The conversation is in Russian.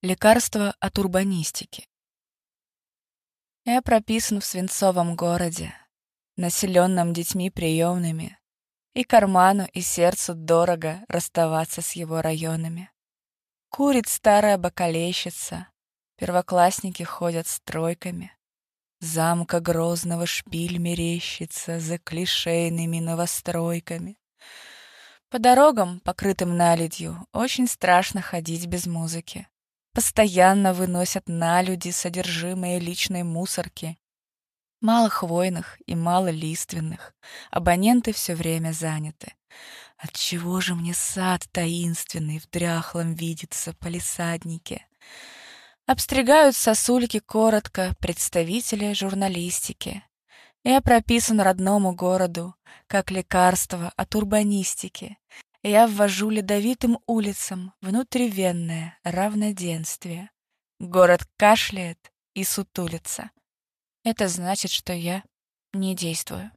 Лекарство от урбанистики. Я прописан в свинцовом городе, населенном детьми приемными, и карману и сердцу дорого расставаться с его районами. Курит старая бакалейщица, первоклассники ходят стройками. Замка грозного шпиль мерещится за клишейными новостройками. По дорогам, покрытым наледью, очень страшно ходить без музыки. Постоянно выносят на люди содержимое личной мусорки. Мало хвойных и мало лиственных. Абоненты все время заняты. Отчего же мне сад таинственный в дряхлом видится полисаднике? Обстригают сосульки коротко представители журналистики. Я прописан родному городу, как лекарство от урбанистики. Я ввожу ледовитым улицам внутривенное равноденствие. Город кашляет и сутулится. Это значит, что я не действую.